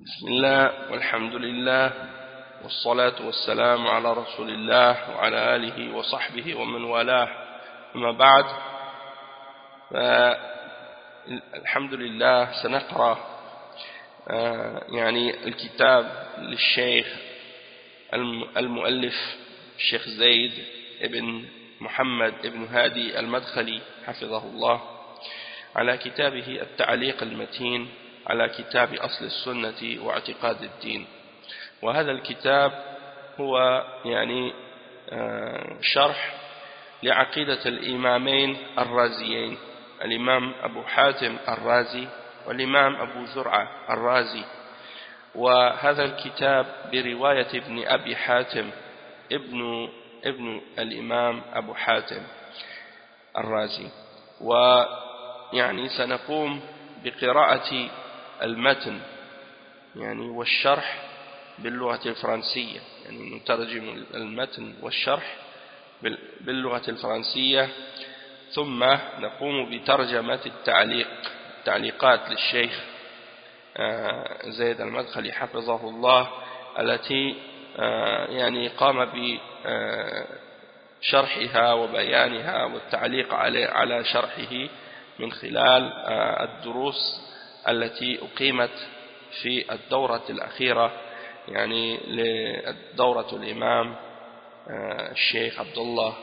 بسم الله والحمد لله والصلاة والسلام على رسول الله وعلى آله وصحبه ومن والاه. أما بعد الحمد لله سنقرأ يعني الكتاب للشيخ المؤلف الشيخ زيد ابن محمد ابن هادي المدخلي حفظه الله على كتابه التعليق المتين. على كتاب أصل السنة واعتقاد الدين. وهذا الكتاب هو يعني شرح لعقيدة الإمامين الرازيين الإمام أبو حاتم الرازي والإمام أبو زرعة الرازي. وهذا الكتاب برواية ابن أبي حاتم ابن ابن الإمام أبو حاتم الرازي. ويعني سنقوم بقراءة المتن يعني والشرح باللغة الفرنسية يعني نترجم المتن والشرح باللغة الفرنسية. ثم نقوم بترجمة التعليق التعليقات للشيخ زيد المدخلي حفظه الله التي يعني قام بشرحها وبيانها والتعليق على شرحه من خلال الدروس التي أقيمت في الدورة الأخيرة يعني لدورة الإمام الشيخ عبد الله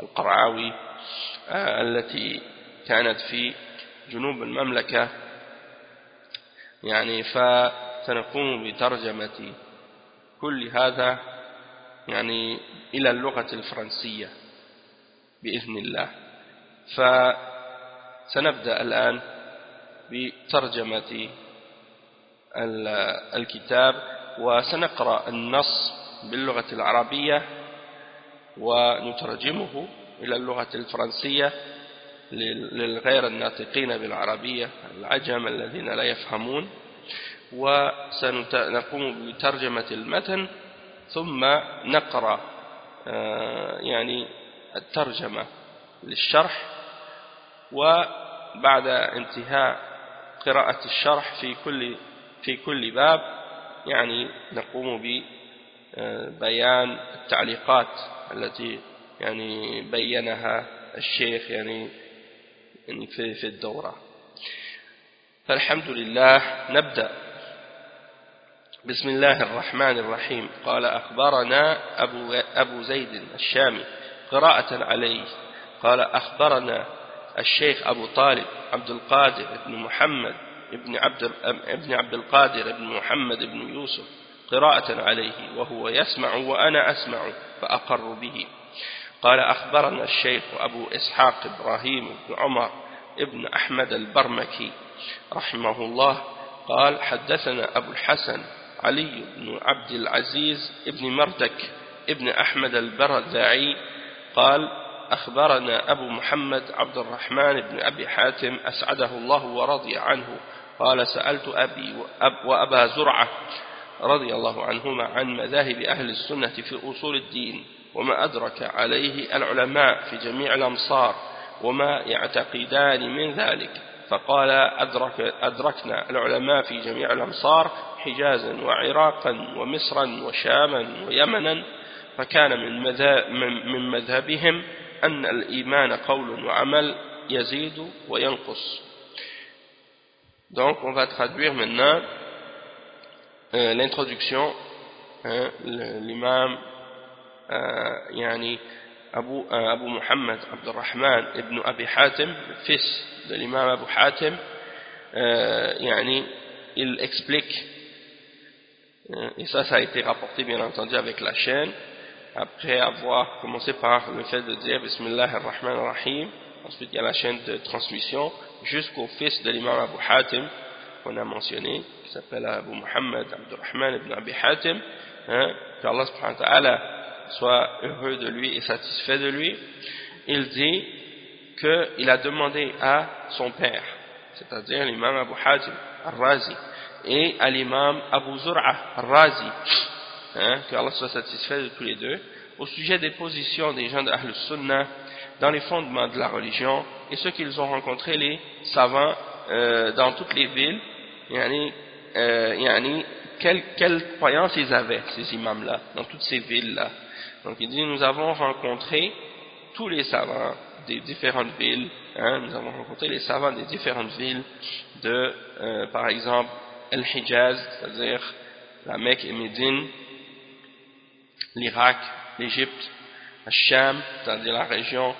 القرعاوي التي كانت في جنوب المملكة. يعني فسنقوم بترجمة كل هذا يعني إلى اللغة الفرنسية بإذن الله. فسنبدأ الآن بترجمة الكتاب وسنقرأ النص باللغة العربية ونترجمه إلى اللغة الفرنسية للغير الناطقين بالعربية العجم الذين لا يفهمون. وسنقوم بترجمة المتن ثم نقرأ يعني الترجمة للشرح. وبعد انتهاء قراءة الشرح في كل في كل باب يعني نقوم ببيان التعليقات التي يعني بينها الشيخ يعني في في الدورة. فالحمد لله نبدأ. بسم الله الرحمن الرحيم. قال أخبرنا أبو, أبو زيد الشامي قراءة عليه. قال أخبرنا الشيخ أبو طالب عبد القادر بن محمد ابن عبد, ابن عبد القادر بن محمد بن يوسف قراءة عليه وهو يسمع وأنا أسمع فأقر به. قال أخبرنا الشيخ أبو إسحاق إبراهيم بن عمر ابن أحمد البرمكي رحمه الله قال حدثنا أبو الحسن علي بن عبد العزيز ابن مردك ابن أحمد البرذاعي قال أخبرنا أبو محمد عبد الرحمن بن أبي حاتم أسعده الله ورضي عنه. قال سألت أبي وأبا زرعة رضي الله عنهما عن مذاهب أهل السنة في أصول الدين وما أدرك عليه العلماء في جميع الأمصار وما يعتقدان من ذلك. فقال أدرك أدركنا العلماء في جميع الأمصار حجازا وعراقا ومصرا وشاما ويمنا. فكان من, مذهب من مذهبهم أن الإيمان قول وعمل يزيد وينقص Donc on va traduire maintenant euh, l'introduction hein, l'imam euh, yani Abu, euh, Abu Muhammad Abdurrahman ibn Abi Hatim le fils de l'imam Abu Hatim yani, il explique et ça ça a été rapporté bien entendu avec la chaîne après avoir commencé par le fait de dire Bismillah ar-Rahman ar-Rahim ensuite il y a la chaîne de transmission jusqu'au fils de l'imam Abu Hatim qu'on a mentionné qui s'appelle Abu Muhammad Abdurrahman ibn Abi Hatim hein, que Allah subhanahu wa ta'ala soit heureux de lui et satisfait de lui. Il dit qu'il a demandé à son père c'est-à-dire l'imam Abu Hatim al-Razi et à l'imam Abu Zur'a al-Razi hein, que Allah soit satisfait de tous les deux au sujet des positions des gens de Ahl Sunnah dans les fondements de la religion et ce qu'ils ont rencontré les savants euh, dans toutes les villes yani, euh, yani, quelle, quelle croyance ils avaient, ces imams-là, dans toutes ces villes-là. Donc il dit, nous avons rencontré tous les savants des différentes villes, hein, nous avons rencontré les savants des différentes villes de, euh, par exemple, El-Hijaz, c'est-à-dire la Mecque et Médine, l'Irak, l'Égypte, Hacham, c'est-à-dire la région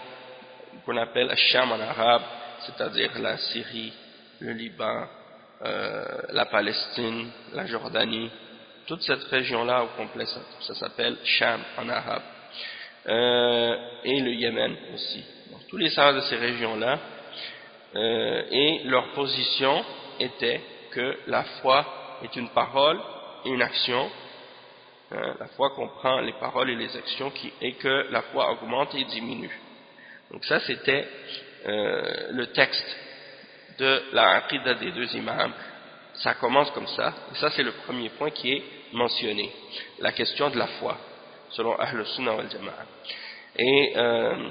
qu'on appelle Hacham en arabe, c'est-à-dire la Syrie, le Liban, euh, la Palestine, la Jordanie, toute cette région-là au complet, ça, s'appelle Sham en arabe, euh, et le Yémen aussi. Tous les savants de ces régions-là, euh, et leur position était que la foi est une parole une action, hein, la foi comprend les paroles et les actions, qui, et que la foi augmente et diminue. Donc ça c'était le texte de la aqidah des deux imams. Ça commence comme ça, et ça c'est le premier point qui est mentionné, la question de la foi, selon Ahl Sunnah wal Jama'a. Et euh,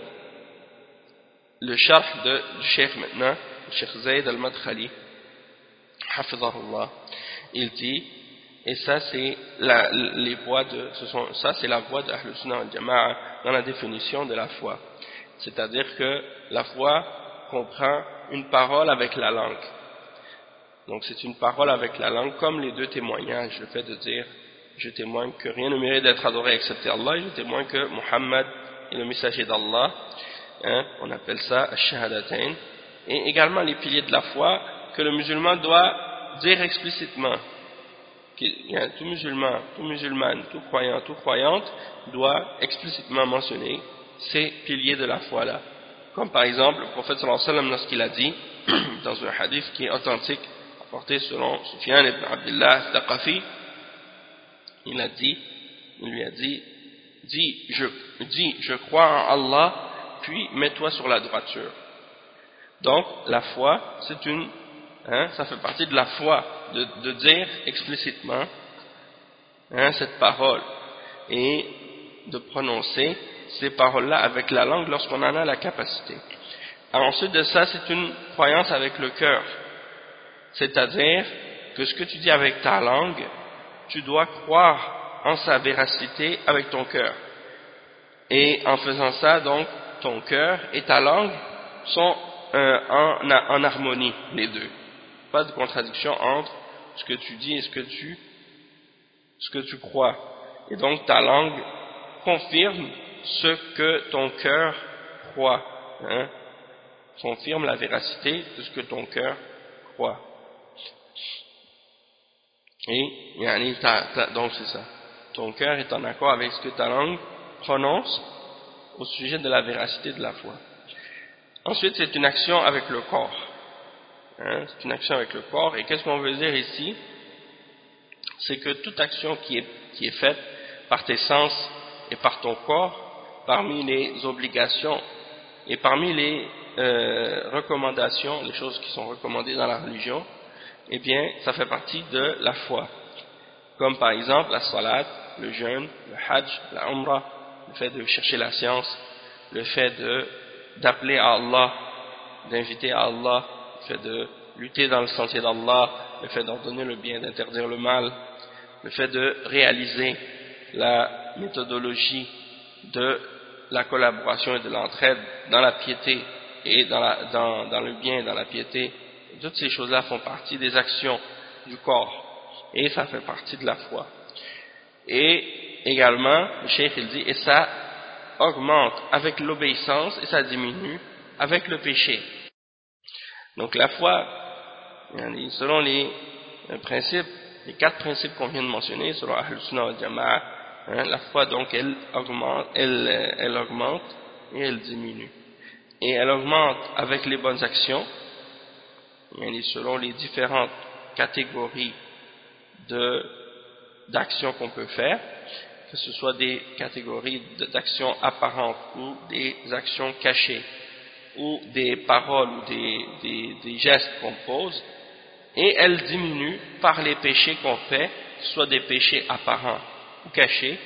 le charh de, du cheikh maintenant, le cheikh Zayd al-Madkhali, il dit, et ça c'est la, les voix de, ce sont, ça c'est la voix de Sunnah wal Jama'a dans la définition de la foi. C'est-à-dire que la foi comprend une parole avec la langue. Donc c'est une parole avec la langue, comme les deux témoignages, le fait de dire je témoigne que rien ne mérite d'être adoré excepté Allah, et je témoigne que Muhammad est le messager d'Allah, hein, on appelle ça shahadatain, et également les piliers de la foi que le musulman doit dire explicitement. Tout musulman, tout musulman, tout croyant, tout croyante doit explicitement mentionner ces piliers de la foi-là. Comme par exemple, le prophète sallallahu alayhi wa sallam, lorsqu'il a dit, dans un hadith qui est authentique, apporté selon Sufyan ibn Abdullah Taqafi, il a dit, il lui a dit, dis je, dis, je crois en Allah, puis mets-toi sur la droiture. Donc, la foi, c'est une, hein, ça fait partie de la foi, de, dire explicitement hein, cette parole et de prononcer ces paroles-là avec la langue lorsqu'on en a la capacité. ensuite de ça, c'est une croyance avec le cœur. C'est-à-dire que ce que tu dis avec ta langue, tu dois croire en sa véracité avec ton cœur. Et en faisant ça, donc, ton cœur et ta langue sont euh, en, harmonie, les deux. Pas de contradiction entre ce que tu dis et ce que tu, ce que tu crois. Et donc, ta langue confirme ce que ton cœur croit. Hein, confirme la véracité de ce que ton cœur croit. Et donc c'est ça. Ton cœur est en accord avec ce que ta langue prononce au sujet de la véracité de la foi. Ensuite, c'est une action avec le corps. Hein, c'est une action avec le corps. Et qu'est-ce qu'on veut dire ici? C'est que toute action qui est, qui est faite par tes sens et par ton corps parmi les obligations et parmi les euh, recommandations, les choses qui sont recommandées dans la religion, eh bien, ça fait partie de la foi. Comme par exemple la salat, le jeûne, le hajj, la umrah, le fait de chercher la science, le fait d'appeler à Allah, d'inviter à Allah, le fait de lutter dans le sentier d'Allah, le fait d'ordonner le bien, d'interdire le mal, le fait de réaliser la méthodologie de la collaboration et de l'entraide dans la piété et dans, le bien, dans la piété, toutes ces choses-là font partie des actions du corps et ça fait partie de la foi. Et également, le cheikh il dit, et ça augmente avec l'obéissance et ça diminue avec le péché. Donc la foi, selon les principes, les quatre principes qu'on vient de mentionner, selon Ahl-Sunnah al-Jama'a, Hein, la foi donc elle augmente, elle, elle augmente et elle diminue. Et elle augmente avec les bonnes actions, selon les différentes catégories d'actions qu'on peut faire, que ce soit des catégories d'actions apparentes ou des actions cachées, ou des paroles ou des, des, gestes qu'on pose, et elle diminue par les péchés qu'on fait, soit des péchés apparents ou cachés,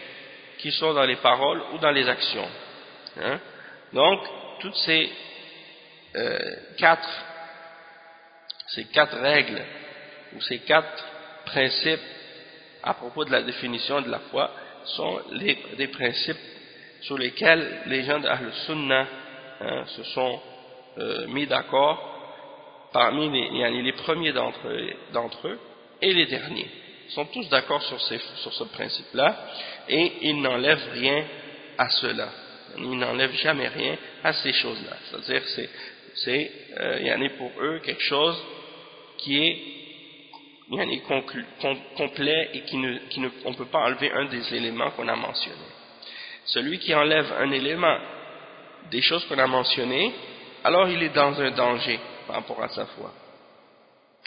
qui sont dans les paroles ou dans les actions. Hein. Donc, toutes ces euh, quatre, ces quatre règles ou ces quatre principes à propos de la définition de la foi sont les, des principes sur lesquels les gens de Sunnah hein, se sont euh, mis d'accord parmi les, les premiers d'entre eux et les derniers. Ils sont tous d'accord sur, ce principe-là et ils n'enlèvent rien à cela. Ils n'enlèvent jamais rien à ces choses-là. C'est-à-dire c'est c'est euh, pour eux quelque chose qui est complet et qui on ne peut pas enlever un des éléments qu'on a mentionnés. Celui qui enlève un élément des choses qu'on a mentionnées, alors il est dans un danger par rapport à sa foi.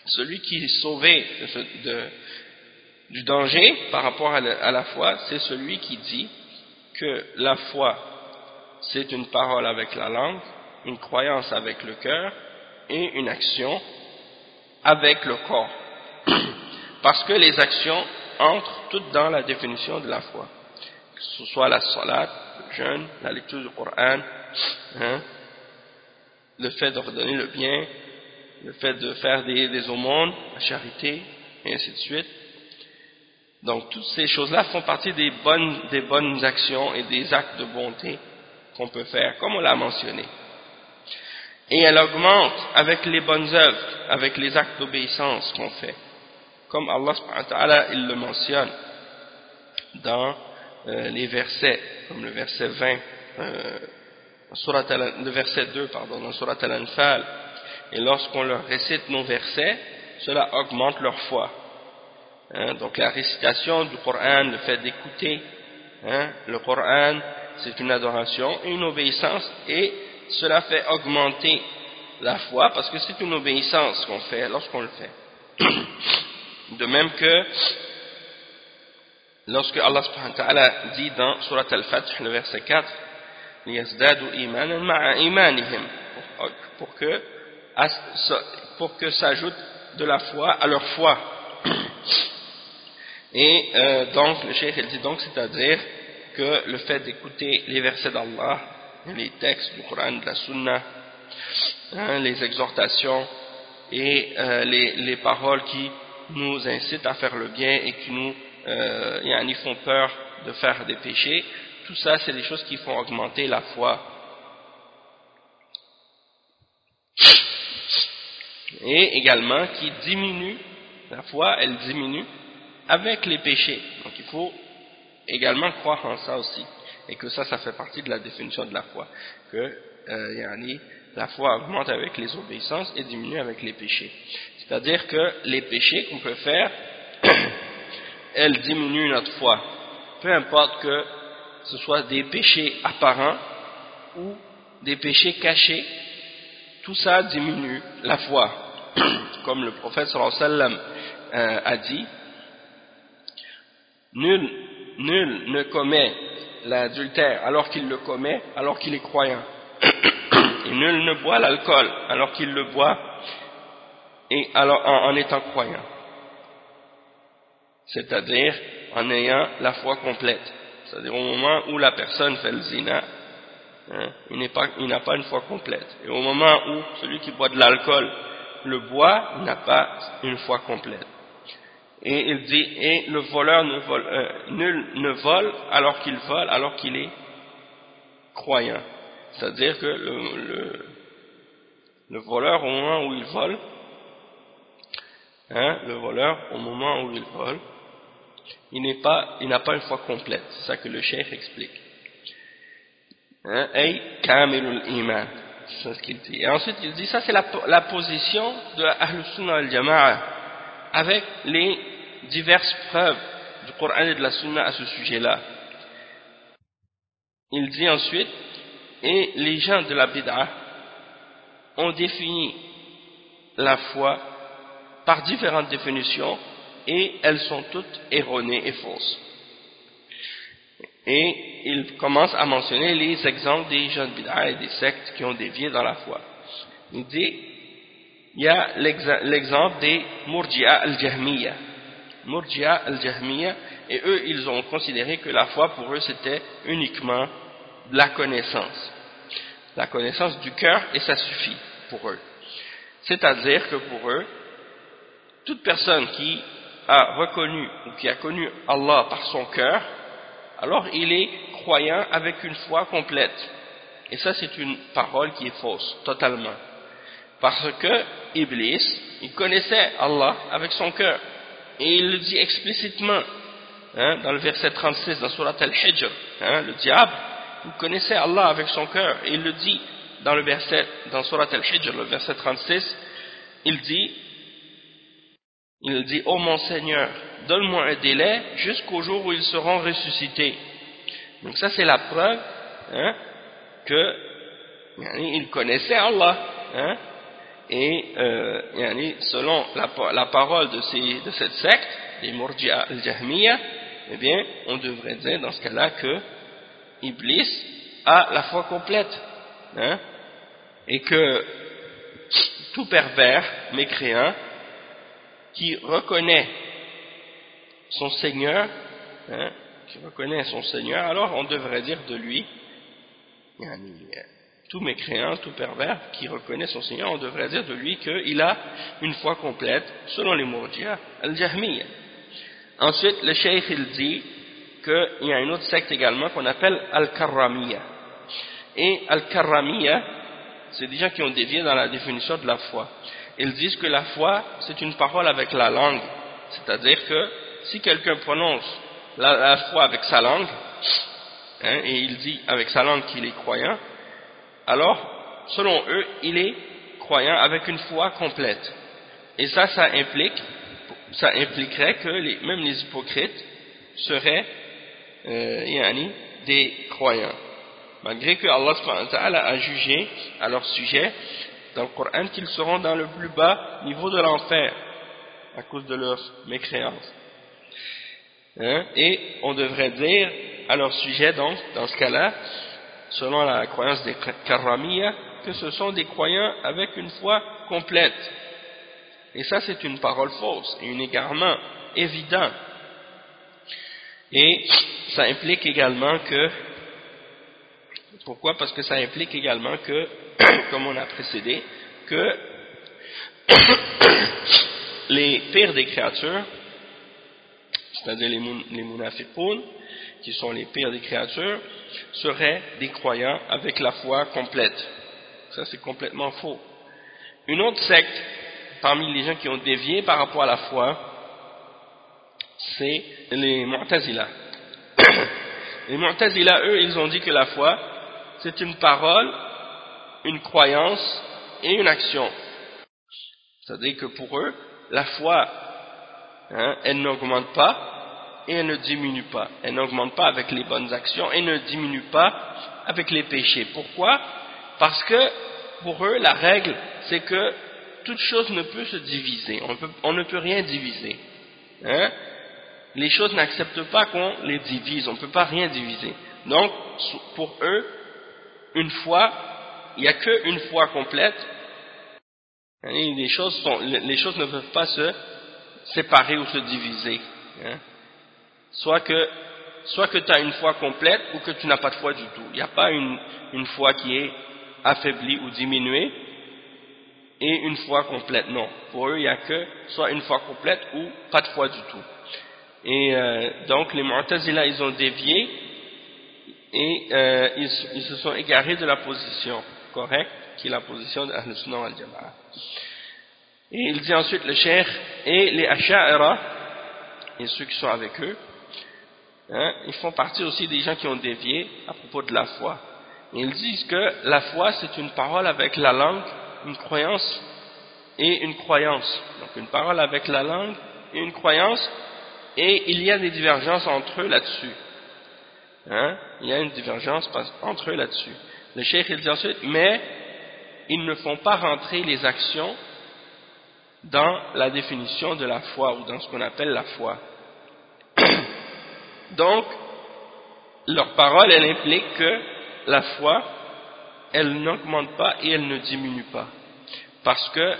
Celui qui est sauvé du danger par rapport à la, foi, c'est celui qui dit que la foi, c'est une parole avec la langue, une croyance avec le cœur et une action avec le corps. Parce que les actions entrent toutes dans la définition de la foi. Que ce soit la salat, le jeûne, la lecture du Coran, hein, le fait d'ordonner le bien, le fait de faire des, des aumônes, la charité, et ainsi de suite. Donc toutes ces choses-là font partie des bonnes, des bonnes actions et des actes de bonté qu'on peut faire, comme on l'a mentionné. Et elle augmente avec les bonnes œuvres, avec les actes d'obéissance qu'on fait. Comme Allah il le mentionne dans euh, les versets, comme le verset 20, euh, le verset 2, pardon, dans Surat Al-Anfal, et lorsqu'on leur récite nos versets, cela augmente leur foi. Hein, donc la récitation du Coran, le fait d'écouter hein, le Coran, c'est une adoration une obéissance, et cela fait augmenter la foi, parce que c'est une obéissance qu'on fait lorsqu'on le fait. De même que lorsque Allah subhanahu wa ta'ala dit dans Surat Al-Fath, le verset 4, pour que pour que s'ajoute de la foi à leur foi. Et euh, donc, le cheikh il dit donc, c'est-à-dire que le fait d'écouter les versets d'Allah, les textes du Coran, de la Sunna, hein, les exhortations et euh, les, les, paroles qui nous incitent à faire le bien et qui nous euh, font peur de faire des péchés, tout ça c'est des choses qui font augmenter la foi. Et également qui diminuent, la foi elle diminue avec les péchés. Donc il faut également croire en ça aussi. Et que ça, ça fait partie de la définition de la foi. Que euh, la foi augmente avec les obéissances et diminue avec les péchés. C'est-à-dire que les péchés qu'on peut faire, elles diminuent notre foi. Peu importe que ce soit des péchés apparents ou des péchés cachés, tout ça diminue la foi. Comme le prophète sallallahu euh, a dit, nul, nul ne commet l'adultère alors qu'il le commet, alors qu'il est croyant. Et nul ne boit l'alcool alors qu'il le boit et alors, en, étant croyant. C'est-à-dire en ayant la foi complète. C'est-à-dire au moment où la personne fait le zina, hein, il n'a pas, pas, une foi complète. Et au moment où celui qui boit de l'alcool le boit, il n'a pas une foi complète. Et il dit, et le voleur ne vole, euh, nul ne vole alors qu'il vole, alors qu'il est croyant. C'est-à-dire que le, le, voleur, au moment où il vole, hein, le voleur, au moment où il vole, il n'a pas, une foi complète. C'est ça que le chef explique. Hein? C'est ce qu'il dit. Et ensuite, il dit, ça c'est la, position de Ahlus Sunnah al-Jama'a avec les diverses preuves du Coran et de la Sunna à ce sujet-là. Il dit ensuite, et les gens de la bid'a ont défini la foi par différentes définitions et elles sont toutes erronées et fausses. Et il commence à mentionner les exemples des de bid'a et des sectes qui ont dévié dans la foi. Il dit, il y a l'exemple des Murji'a al-Jahmiya. Murji'a al-Jahmiya, et eux, ils ont considéré que la foi pour eux, c'était uniquement la connaissance. La connaissance du cœur, et ça suffit pour eux. C'est-à-dire que pour eux, toute personne qui a reconnu ou qui a connu Allah par son cœur, alors il est croyant avec une foi complète. Et ça c'est une parole qui est fausse, totalement. Parce que Iblis, il connaissait Allah avec son cœur. Et il le dit explicitement hein, dans le verset 36 dans Surat Al-Hijr. Hein, le diable, il connaissait Allah avec son cœur. Et il le dit dans le verset, dans Surat Al-Hijr, le verset 36, il dit, il dit, ô mon Seigneur, donne-moi un délai jusqu'au jour où ils seront ressuscités. Donc ça c'est la preuve hein, que il connaissait Allah. Hein, et euh, selon la, parole de, cette secte, des Murji'a al-Jahmiya, eh bien, on devrait dire dans ce cas-là que Iblis a la foi complète. Hein, et que tout pervers, mécréant, qui reconnaît son Seigneur, hein, qui reconnaît son Seigneur, alors on devrait dire de lui, tout mécréant, tout pervers qui reconnaît son Seigneur, on devrait dire de lui qu'il a une foi complète, selon les Mourdia, al-Jahmiya. Ensuite, le Cheikh il dit qu'il y a une autre secte également qu'on appelle al-Karramiya. Et al-Karramiya, c'est des gens qui ont dévié dans la définition de la foi. Ils disent que la foi, c'est une parole avec la langue. C'est-à-dire que si quelqu'un prononce la, foi avec sa langue, hein, et il dit avec sa langue qu'il est croyant, alors, selon eux, il est croyant avec une foi complète. Et ça, ça implique, ça impliquerait que même les hypocrites seraient euh, des croyants. Malgré que Allah a jugé à leur sujet dans le Coran qu'ils seront dans le plus bas niveau de l'enfer à cause de leur mécréance. Hein? Et on devrait dire à leur sujet, donc, dans ce cas-là, selon la croyance des Karamiya, que ce sont des croyants avec une foi complète. Et ça, c'est une parole fausse et un égarement évident. Et ça implique également que, pourquoi? Parce que ça implique également que, comme on a précédé, que les pires des créatures, c'est-à-dire les, les qui sont les pires des créatures, seraient des croyants avec la foi complète. Ça, c'est complètement faux. Une autre secte, parmi les gens qui ont dévié par rapport à la foi, c'est les Mu'tazila. les Mu'tazila, eux, ils ont dit que la foi, c'est une parole, une croyance et une action. C'est-à-dire que pour eux, la foi, hein, elle n'augmente pas et elle ne diminue pas. Elle n'augmente pas avec les bonnes actions et ne diminue pas avec les péchés. Pourquoi? Parce que pour eux, la règle, c'est que toute chose ne peut se diviser. On, ne peut rien diviser. Hein? Les choses n'acceptent pas qu'on les divise. On ne peut pas rien diviser. Donc, pour eux, une foi, il n'y a qu'une foi complète. Les choses, les choses ne peuvent pas se séparer ou se diviser. Hein? soit que, soit que tu as une foi complète ou que tu n'as pas de foi du tout. Il n'y a pas une, une foi qui est affaiblie ou diminuée et une foi complète. Non. Pour eux, il n'y a que soit une foi complète ou pas de foi du tout. Et euh, donc, les Mu'tazila, ils ont dévié et euh, ils, se sont égarés de la position correcte, qui est la position d'Ahl-Sunnah al-Jama'a. Et il dit ensuite le Cheikh et les Asha'ira et ceux qui sont avec eux, hein, ils font partie aussi des gens qui ont dévié à propos de la foi. ils disent que la foi, c'est une parole avec la langue, une croyance et une croyance. Donc une parole avec la langue et une croyance, et il y a des divergences entre eux là-dessus. Hein? Il y a une divergence entre eux là-dessus. Le cheikh il dit ensuite, mais ils ne font pas rentrer les actions dans la définition de la foi ou dans ce qu'on appelle la foi. Donc, leur parole, elle implique que la foi, elle n'augmente pas et elle ne diminue pas. Parce que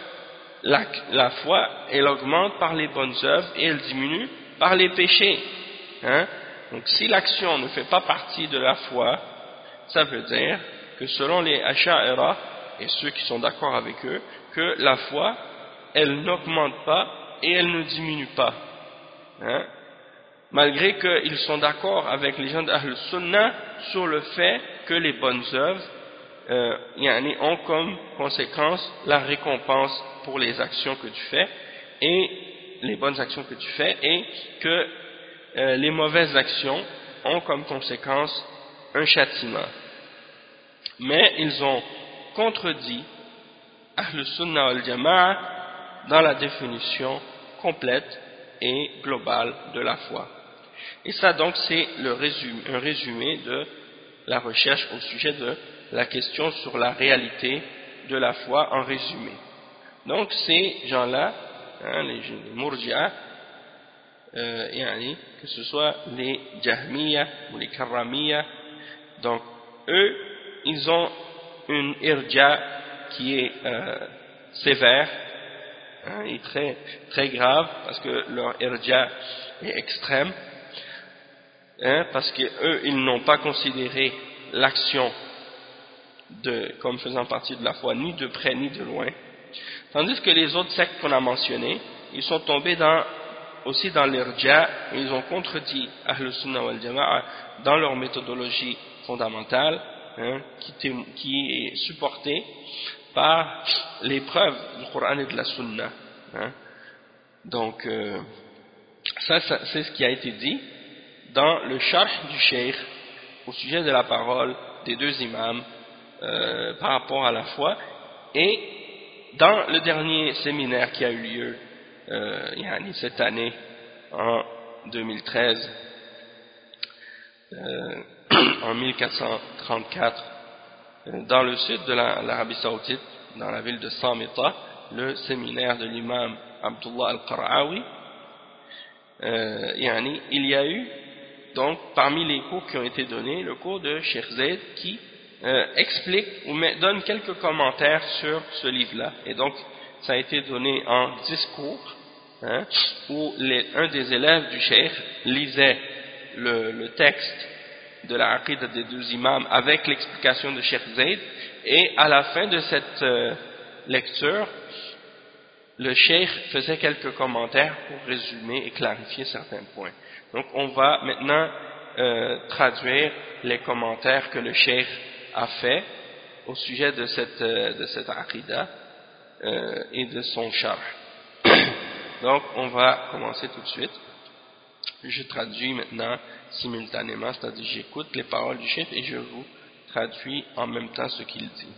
la, foi, elle augmente par les bonnes œuvres et elle diminue par les péchés. Hein? Donc, si l'action ne fait pas partie de la foi, ça veut dire que selon les Asha'ira et ceux qui sont d'accord avec eux, que la foi, elle n'augmente pas et elle ne diminue pas. hein, malgré qu'ils sont d'accord avec les gens d'Ahl Sunnah sur le fait que les bonnes œuvres euh, ont comme conséquence la récompense pour les actions que tu fais et les bonnes actions que tu fais et que euh, les mauvaises actions ont comme conséquence un châtiment. Mais ils ont contredit Ahl Sunnah al Jama'a dans la définition complète et globale de la foi. Et ça donc c'est un résumé de la recherche au sujet de la question sur la réalité de la foi en résumé. Donc ces gens-là, hein, les, les euh, que ce soit les Jahmiya ou les Karamiya, donc eux, ils ont une irja qui est euh, sévère hein, et très, très grave parce que leur irja est extrême hein, parce qu'eux ils n'ont pas considéré l'action comme faisant partie de la foi ni de près ni de loin. Tandis que les autres sectes qu'on a mentionnées ils sont tombés dans aussi dans l'irja ils ont contredit Ahl Sunnah wal Jama'a dans leur méthodologie fondamentale hein, qui, est supportée par les preuves du Coran et de la Sunna hein. donc euh, ça, c'est ce qui a été dit dans le charh du cheikh au sujet de la parole des deux imams euh, par rapport à la foi et dans le dernier séminaire qui a eu lieu euh, cette année en 2013 euh, en 1434 euh, dans le sud de l'Arabie Saoudite dans la ville de Samita le séminaire de l'imam Abdullah al-Qara'awi euh, il y a eu donc parmi les cours qui ont été donnés, le cours de Sheikh qui euh, explique ou donne quelques commentaires sur ce livre-là. Et donc, ça a été donné en discours, hein, où un des élèves du Sheikh lisait le, texte de la Aqidah des deux imams avec l'explication de Sheikh Zaid, et à la fin de cette euh, lecture, le Sheikh faisait quelques commentaires pour résumer et clarifier certains points. Donc on va maintenant euh, traduire les commentaires que le cheikh a fait au sujet de cette, euh, euh, et de son char. Donc on va commencer tout de suite. Je traduis maintenant simultanément, c'est-à-dire j'écoute les paroles du cheikh et je vous traduis en même temps ce qu'il dit.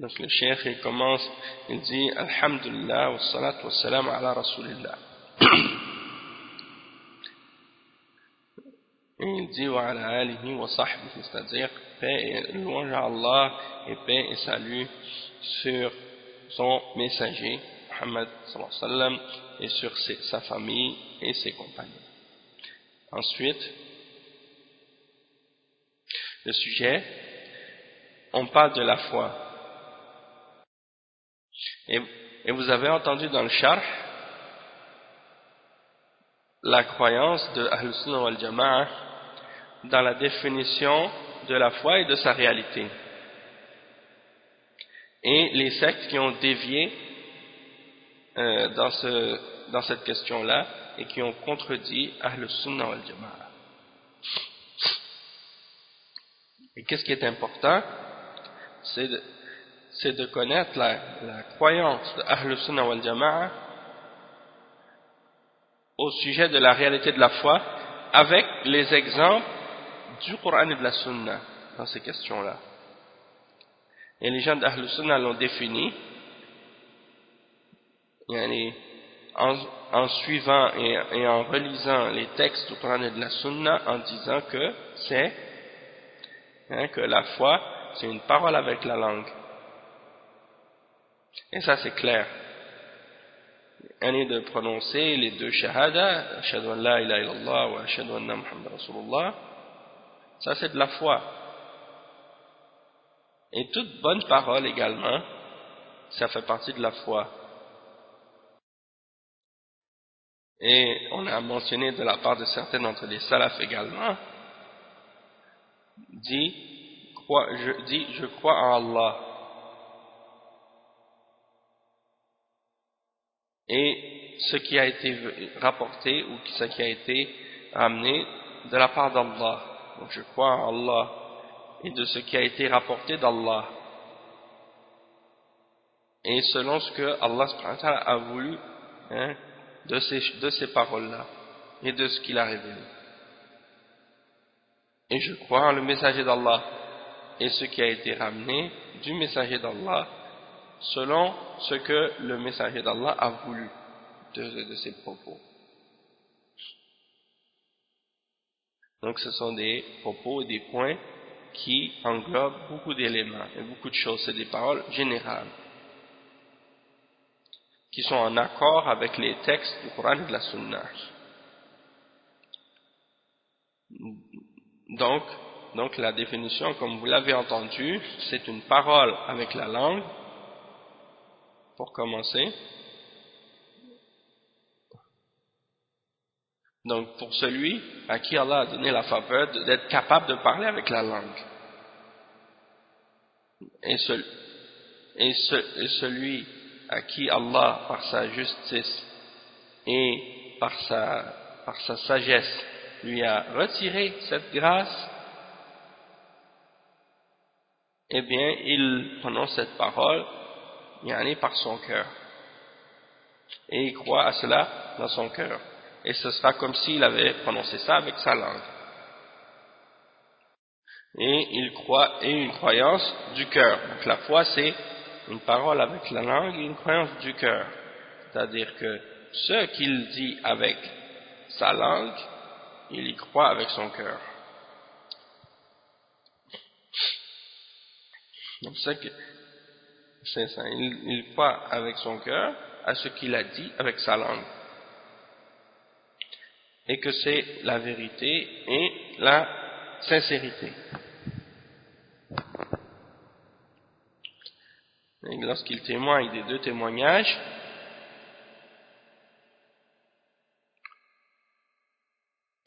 Donc le cheikh il commence, il dit Alhamdulillah wa salatu wa salam ala rasulillah. Et il dit wa ala alihi wa sahbihi, c'est-à-dire paix et louange à Allah et paix et salut sur son messager, Muhammad et sur sa famille et ses compagnons. Ensuite, le sujet, on parle de la foi. Et, vous avez entendu dans le charh la croyance de Ahl-Sunnah wal-Jama'ah dans la définition de la foi et de sa réalité. Et les sectes qui ont dévié euh, dans, ce, dans cette question-là et qui ont contredit Ahl Sunnah wal Jama'a. Et qu'est-ce qui est important? C'est de, connaître la, croyance de Ahl Sunnah wal Jama'a au sujet de la réalité de la foi avec les exemples du Coran et de la Sunna dans ces questions-là. Et les gens d'Ahl Sunna l'ont défini en, suivant et, en relisant les textes du Coran et de la Sunna en disant que c'est hein, que la foi c'est une parole avec la langue. Et ça c'est clair. Un est de prononcer les deux shahada, ashhadu an la ilaha illallah wa muhammad rasulullah, ça, c'est de la foi. Et toute bonne parole également, ça fait partie de la foi. Et on a mentionné de la part de certains d'entre les salafs également, dit, je, dit, je crois en Allah. Et ce qui a été rapporté ou ce qui a été amené de la part d'Allah. Donc je crois en Allah et de ce qui a été rapporté d'Allah. Et selon ce que Allah a voulu hein, de ces, de ces paroles-là et de ce qu'il a révélé. Et je crois en le messager d'Allah et ce qui a été ramené du messager d'Allah selon ce que le messager d'Allah a voulu de, ses propos. Donc ce sont des propos et des points qui englobent beaucoup d'éléments et beaucoup de choses. C'est des paroles générales qui sont en accord avec les textes du Coran et de la Sunna. Donc, donc la définition, comme vous l'avez entendu, c'est une parole avec la langue, pour commencer. Donc, pour celui à qui Allah a donné la faveur d'être capable de parler avec la langue. Et, celui à qui Allah, par sa justice et par sa, par sa sagesse, lui a retiré cette grâce, eh bien, il prononce cette parole, yani par son cœur. Et il croit à cela dans son cœur. Et ce sera comme s'il avait prononcé ça avec sa langue. Et il croit, et une croyance du cœur. Donc la foi, c'est une parole avec la langue et une croyance du cœur. C'est-à-dire que ce qu'il dit avec sa langue, il y croit avec son cœur. Donc c'est ça, il, il croit avec son cœur à ce qu'il a dit avec sa langue. Et que c'est la vérité et la sincérité. lorsqu'il témoigne des deux témoignages,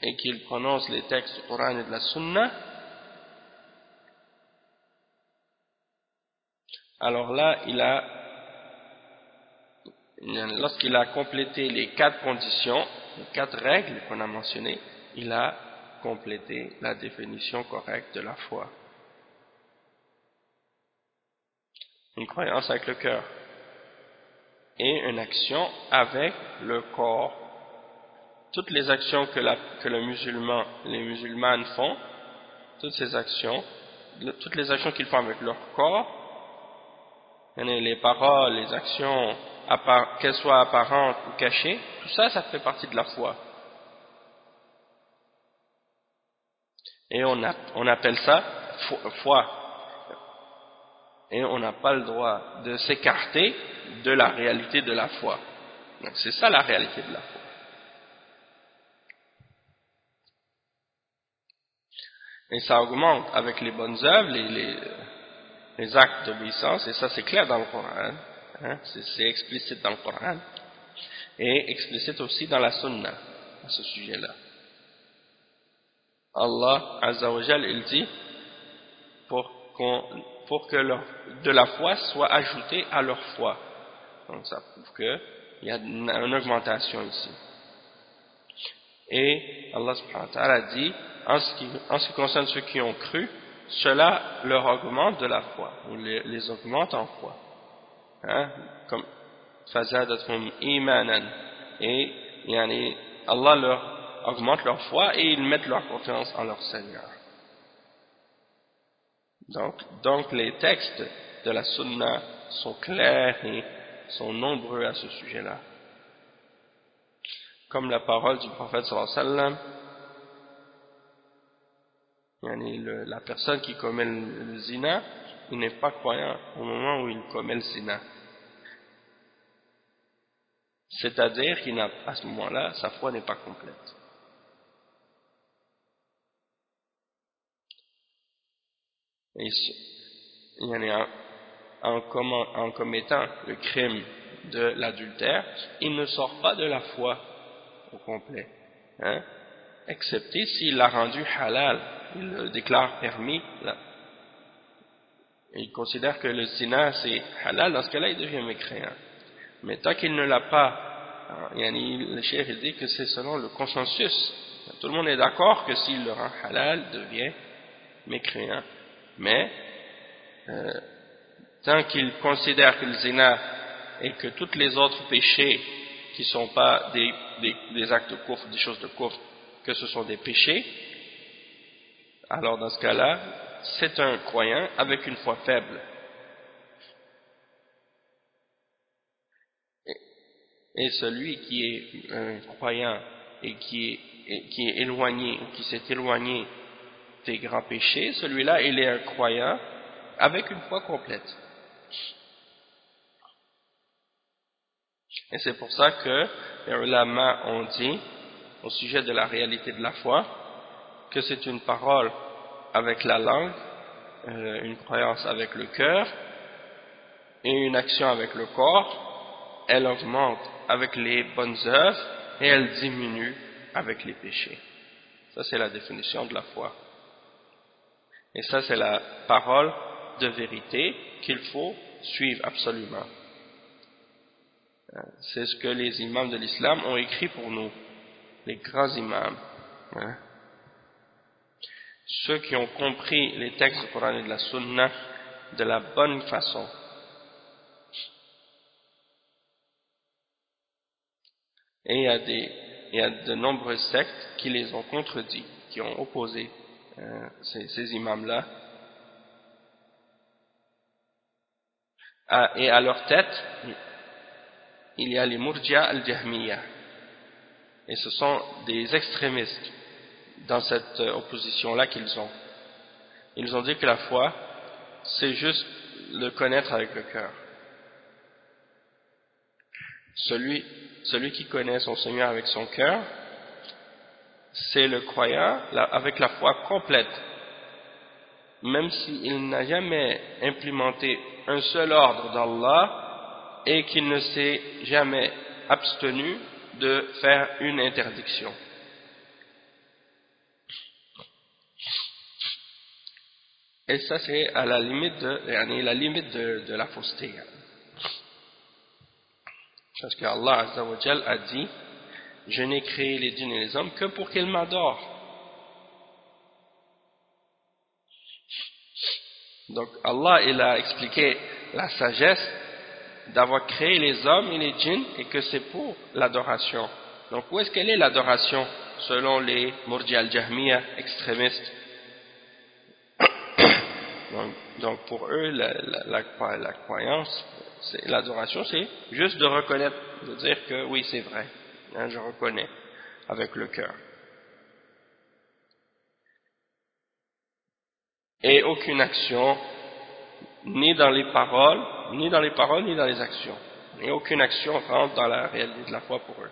et qu'il prononce les textes du et de la Sunna, alors là, il a, lorsqu'il a complété les quatre conditions, les quatre règles qu'on a mentionnées, il a complété la définition correcte de la foi. une croyance avec le cœur et une action avec le corps. Toutes les actions que, le musulman, les musulmanes font, toutes ces actions, toutes les actions qu'ils font avec leur corps, les paroles, les actions, qu'elles soient apparentes ou cachées, tout ça, ça fait partie de la foi. Et on, appelle ça foi et on n'a pas le droit de s'écarter de la réalité de la foi. Donc c'est ça la réalité de la foi. Et ça augmente avec les bonnes œuvres, les, les, actes d'obéissance, et ça c'est clair dans le Coran, hein, c'est explicite dans le Coran, et explicite aussi dans la Sunna, à ce sujet-là. Allah Azza il dit, pour que de la foi soit ajoutée à leur foi. Donc ça prouve qu'il y a une, augmentation ici. Et Allah subhanahu wa ta'ala dit, en ce, qui, en ce qui concerne ceux qui ont cru, cela leur augmente de la foi, ou les, augmente en foi. Hein? Comme. Et yani, Allah leur augmente leur foi et ils mettent leur confiance en leur Seigneur. Donc, les textes de la sunna sont clairs et sont nombreux à ce sujet-là. Comme la parole du prophète sallallahu alayhi wa la personne qui commet le, zina, il n'est pas croyant au moment où il commet le zina. C'est-à-dire qu'à ce moment-là, sa foi n'est pas complète. en, commettant le crime de l'adultère, il ne sort pas de la foi au complet, hein, excepté s'il l'a rendu halal, il le déclare permis, il considère que le zina c'est halal, dans ce cas-là il devient mécréant. Mais tant qu'il ne l'a pas le cheikh dit que c'est selon le consensus. Tout le monde est d'accord que s'il le rend halal, devient mécréant. Mais, euh, tant qu'il considère que le zina et que tous les autres péchés qui ne sont pas des, actes de des choses de que ce sont des péchés, alors dans ce cas-là, c'est un croyant avec une foi faible. Et celui qui est un croyant et qui est, qui est éloigné ou qui s'est éloigné des grands péchés, celui-là, il est un croyant avec une foi complète. Et c'est pour ça que les ulama ont dit, au sujet de la réalité de la foi, que c'est une parole avec la langue, euh, une croyance avec le cœur, et une action avec le corps, elle augmente avec les bonnes œuvres et elle diminue avec les péchés. Ça, c'est la définition de la foi. Et ça, c'est la parole de vérité qu'il faut suivre absolument. C'est ce que les imams de l'islam ont écrit pour nous, les grands imams. Hein. Ceux qui ont compris les textes du Coran et de la Sunna de la bonne façon. Et il y a, de nombreuses sectes qui les ont contredits, qui ont opposé euh, ces, imams-là. Ah, et à leur tête, il y a les Murja al-Jahmiya. Et ce sont des extrémistes dans cette euh, opposition-là qu'ils ont. Ils ont dit que la foi, c'est juste le connaître avec le cœur. Celui, celui qui connaît son Seigneur avec son cœur, c'est le croyant avec la foi complète. Même s'il n'a jamais implémenté un seul ordre d'Allah, et qu'il ne s'est jamais abstenu de faire une interdiction. Et ça, c'est à la limite de la, limite de, la fausseté. Parce que Allah a dit Je n'ai créé les djinns et les hommes que pour qu'ils m'adorent. Donc Allah, il a expliqué la sagesse d'avoir créé les hommes et les djinns et que c'est pour l'adoration. Donc où est-ce qu'elle est l'adoration selon les Murji al-Jahmiya extrémistes donc, pour eux, la, croyance, l'adoration, c'est juste de reconnaître, de dire que oui, c'est vrai, hein, je reconnais avec le cœur. Et aucune action, ni dans les paroles, ni dans les paroles, ni dans les actions. Et aucune action rentre dans la réalité de la foi pour eux.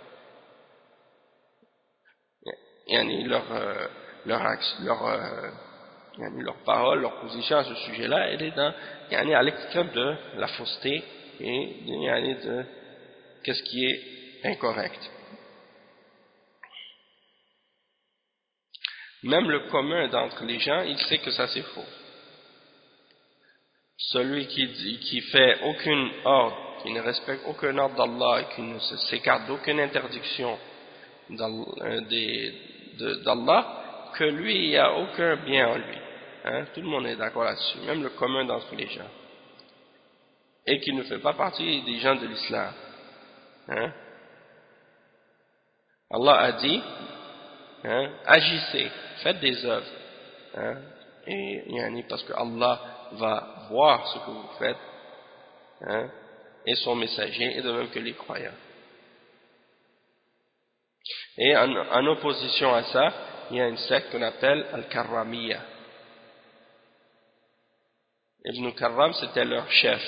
Et leur, euh, leur, leur, euh, leur parole, leur position à ce sujet-là, elle est dans, à l'extrême de la fausseté et de qu'est-ce qui est incorrect. Même le commun d'entre les gens, il sait que ça c'est faux celui qui, qui fait aucun ordre, qui ne respecte aucun ordre d'Allah qui ne s'écarte d'aucune interdiction euh, d'Allah, que lui, il n'y a aucun bien en lui. Hein? Tout le monde est d'accord là-dessus, même le commun d'entre les gens. Et qui ne fait pas partie des gens de l'islam. Hein? Allah a dit, hein, agissez, faites des œuvres. Et parce que Allah va voir ce que vous faites et son messager, et de même que les croyants. Et en, opposition à ça, il y a une secte qu'on appelle Al-Karramiyya. Ibn Karram, c'était leur chef.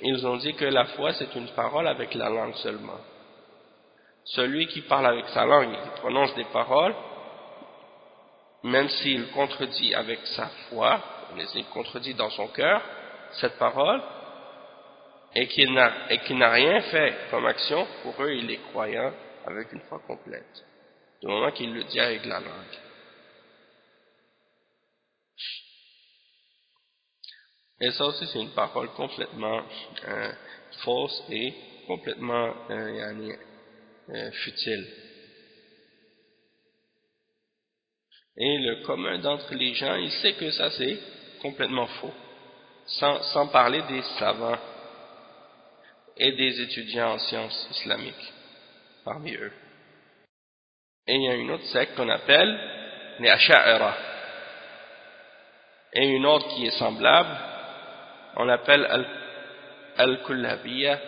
Ils ont dit que la foi, c'est une parole avec la langue seulement. Celui qui parle avec sa langue qui prononce des paroles, même s'il contredit avec sa foi, il contredit dans son cœur cette parole et qu'il n'a rien fait comme action, pour eux il est croyant avec une foi complète, du moment qu'il le dit avec la langue. Et ça aussi c'est une parole complètement euh, fausse et complètement euh, euh, futile. Et le commun d'entre les gens, il sait que ça c'est complètement faux. Sans, sans parler des savants et des étudiants en sciences islamiques parmi eux. Et il y a une autre secte qu'on appelle les Asha'ira. Et une autre qui est semblable, on l'appelle Al-Kullabiyya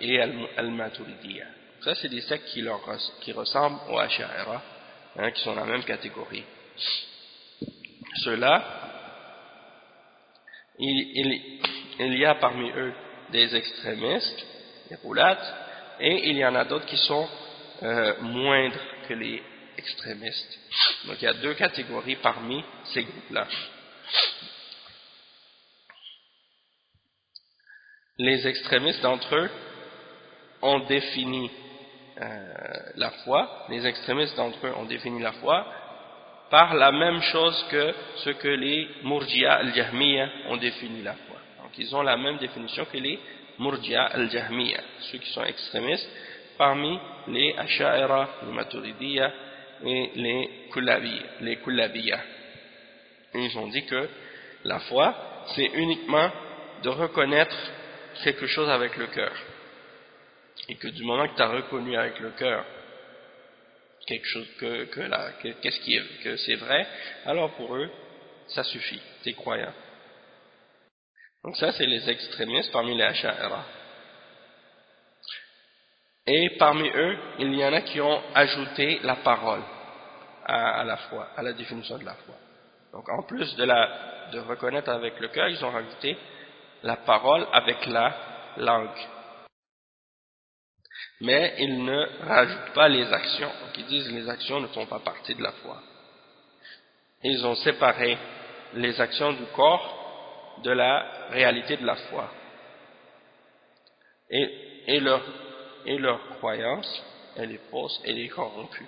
et Al-Maturidiyya. Ça, c'est des sectes qui, leur, qui ressemblent aux Asha'ira, hein, qui sont dans la même catégorie. Ceux-là, il, il, y a parmi eux des extrémistes, des roulates, et il y en a d'autres qui sont euh, moindres que les extrémistes. Donc il y a deux catégories parmi ces groupes-là. Les extrémistes d'entre eux ont défini euh, la foi, les extrémistes d'entre eux ont défini la foi par la même chose que ce que les Murjia al-Jahmiya ont défini la foi. Donc ils ont la même définition que les Murjia al-Jahmiya, ceux qui sont extrémistes parmi les Asha'ira, les Maturidiyya et les Kullabiyya. Les Ils ont dit que la foi, c'est uniquement de reconnaître quelque chose avec le cœur. Et que du moment que tu as reconnu avec le cœur quelque chose que, que qu'est-ce qui est, que c'est vrai, alors pour eux, ça suffit, c'est croyant. Donc ça, c'est les extrémistes parmi les Asha'ira. Et parmi eux, il y en a qui ont ajouté la parole à, la foi, à la définition de la foi. Donc en plus de, la, de reconnaître avec le cœur, ils ont rajouté la parole avec la langue. Mais ils ne rajoutent pas les actions. Donc ils disent les actions ne font pas partie de la foi. Ils ont séparé les actions du corps de la réalité de la foi. Et, et leur et leur croyance, elle est fausse, elle est corrompue.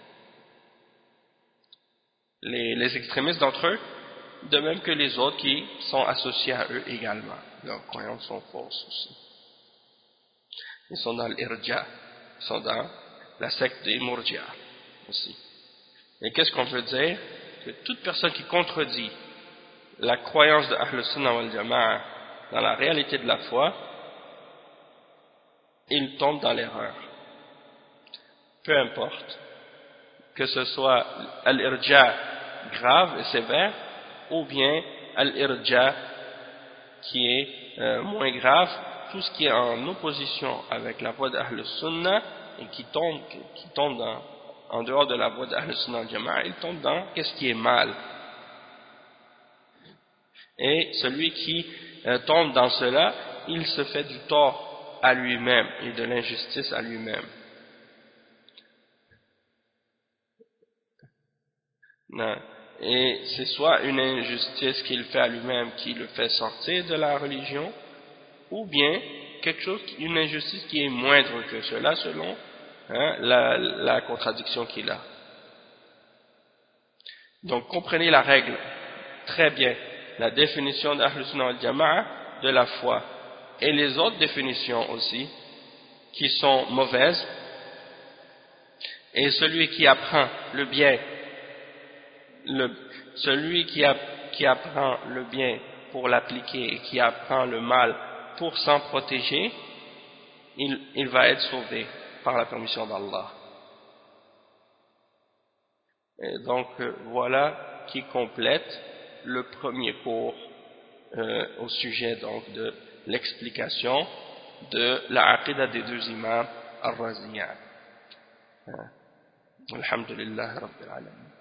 Les, extrémistes d'entre eux, de même que les autres qui sont associés à eux également. Leurs croyances sont fausses aussi. Ils sont dans l'irja, ils sont dans la secte des murja aussi. Et qu'est-ce qu'on veut dire? Que toute personne qui contredit la croyance de Ahl Sunnah wal Jama'a dans la réalité de la foi, il tombe dans l'erreur. Peu importe, que ce soit al-irja grave et sévère, ou bien al-irja qui est euh, moins grave, tout ce qui est en opposition avec la voie d'Ahl Sunnah et qui tombe, en dehors de la voie d'Ahl Sunnah il tombe dans qu'est-ce qui est mal. Et celui qui euh, tombe dans cela, il se fait du tort à lui-même et de l'injustice à lui-même. Et c'est soit une injustice qu'il fait à lui-même qui le fait sortir de la religion, ou bien quelque chose, une injustice qui est moindre que cela selon hein, la, contradiction qu'il a. Donc comprenez la règle très bien, la définition d'Ahl al-Jama'a de la foi. Et les autres définitions aussi qui sont mauvaises. Et celui qui apprend le bien celui qui, qui apprend le bien pour l'appliquer et qui apprend le mal pour s'en protéger il, il va être sauvé par la permission d'Allah et donc euh, voilà qui complète le premier cours euh, au sujet donc de l'explication de la aqidah des deux imams al-Raziyan. Alhamdulillah Rabbil Alamin.